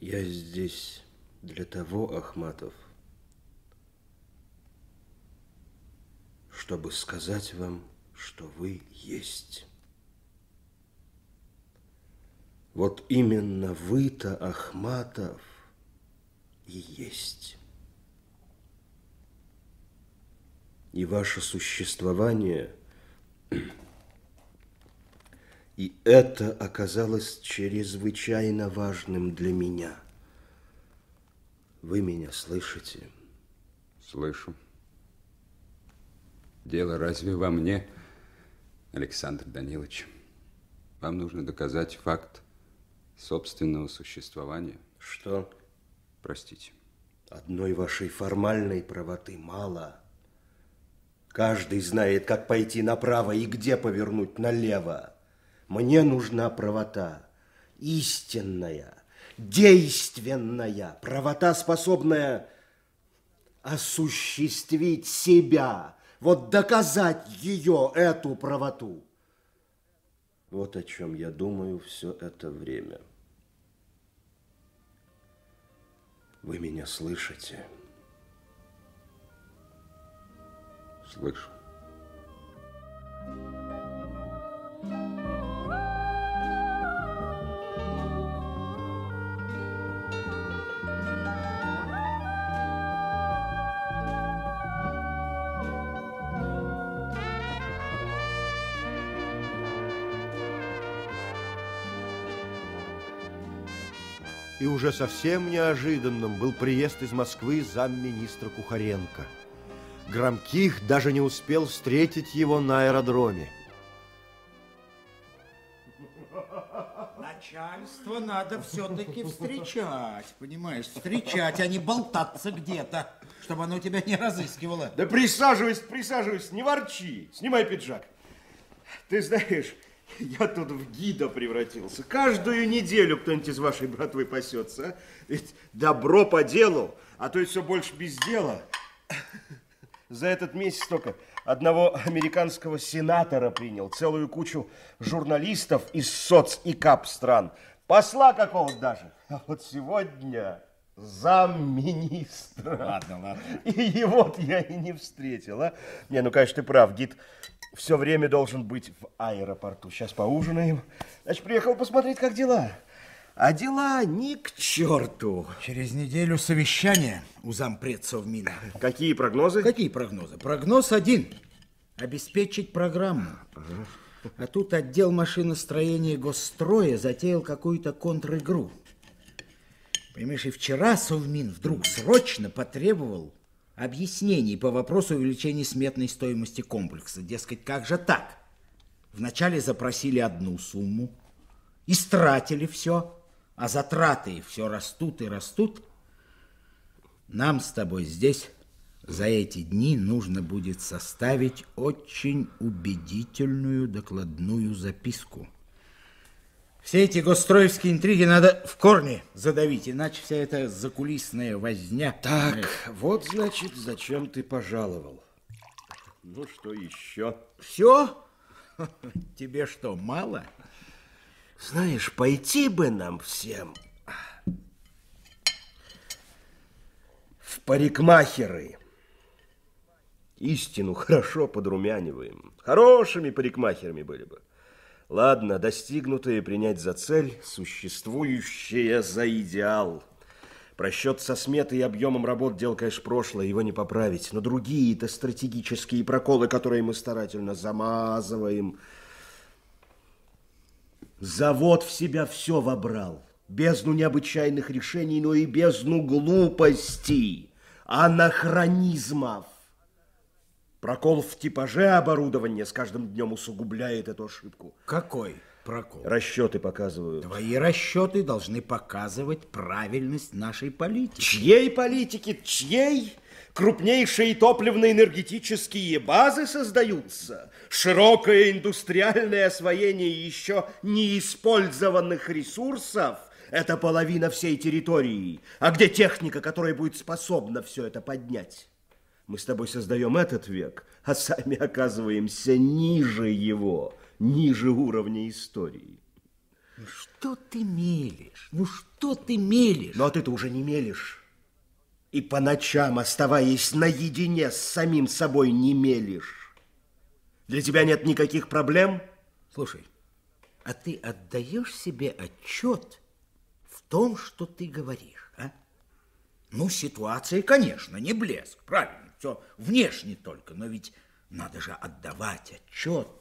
Я здесь для того, Ахматов, чтобы сказать вам, что вы есть. Вот именно вы-то, Ахматов, и есть. И ваше существование, и это оказалось чрезвычайно важным для меня. Вы меня слышите? Слышу. Дело разве во мне, Александр Данилович? Вам нужно доказать факт собственного существования. Что? Простите. Одной вашей формальной правоты мало. Каждый знает, как пойти направо и где повернуть налево. Мне нужна правота, истинная, действенная, правота, способная осуществить себя, вот доказать ее, эту правоту. Вот о чем я думаю все это время. Вы меня слышите? Слышу. И уже совсем неожиданным был приезд из Москвы замминистра Кухаренко. Громких даже не успел встретить его на аэродроме. Начальство надо все-таки встречать, понимаешь? Встречать, а не болтаться где-то, чтобы оно тебя не разыскивало. Да присаживайся, присаживайся, не ворчи. Снимай пиджак. Ты знаешь, я тут в гида превратился. Каждую неделю кто-нибудь из вашей братвы пасется. А? Ведь добро по делу, а то и все больше без дела. За этот месяц только одного американского сенатора принял, целую кучу журналистов из соц и кап стран, посла какого-то даже. А вот сегодня замминистра. Ладно, ладно. И его-то я и не встретил, а? Не, ну, конечно, ты прав, гид все время должен быть в аэропорту. Сейчас поужинаем. Значит, приехал посмотреть, как дела. А дела ни к черту. Через неделю совещание у зампред Совмина. Какие прогнозы? Какие прогнозы? Прогноз один. Обеспечить программу. А тут отдел машиностроения госстроя затеял какую-то контр-игру. Понимаешь, и вчера Совмин вдруг срочно потребовал объяснений по вопросу увеличения сметной стоимости комплекса. Дескать, как же так? Вначале запросили одну сумму, истратили все, а затраты все растут и растут. Нам с тобой здесь за эти дни нужно будет составить очень убедительную докладную записку. Все эти госстроевские интриги надо в корне задавить, иначе вся эта закулисная возня... Так, знаешь. вот, значит, зачем ты пожаловал. Ну, что еще? Все? Тебе что, мало? Знаешь, пойти бы нам всем в парикмахеры. Истину хорошо подрумяниваем. Хорошими парикмахерами были бы. Ладно, достигнутое принять за цель, существующее за идеал. Просчет со сметой и объемом работ дел, конечно, прошлое, его не поправить. Но другие-то стратегические проколы, которые мы старательно замазываем. Завод в себя все вобрал. Бездну необычайных решений, но и бездну глупостей, анахронизмов. Прокол в типаже оборудования с каждым днем усугубляет эту ошибку. Какой прокол? Расчеты показывают. Твои расчеты должны показывать правильность нашей политики. Чьей политики? Чьей? Крупнейшие топливно-энергетические базы создаются. Широкое индустриальное освоение еще неиспользованных ресурсов – это половина всей территории. А где техника, которая будет способна все это поднять? Мы с тобой создаем этот век, а сами оказываемся ниже его, ниже уровня истории. Ну что ты мелешь? Ну что ты мелешь? Ну, а ты-то уже не мелешь. И по ночам, оставаясь наедине с самим собой, не мелешь. Для тебя нет никаких проблем? Слушай, а ты отдаешь себе отчет в том, что ты говоришь, а? Ну, ситуация, конечно, не блеск, правильно, все внешне только, но ведь надо же отдавать отчет